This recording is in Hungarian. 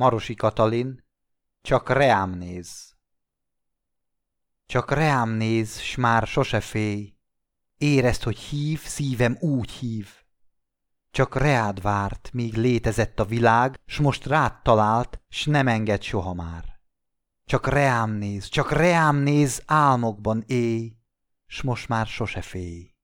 Marosi Katalin, csak reám néz. Csak reám néz, s már sose félj, érezd, hogy hív, szívem úgy hív. Csak reád várt, míg létezett a világ, s most rád talált, s nem enged soha már. Csak reám néz, csak reám néz, álmokban éj, s most már sose félj.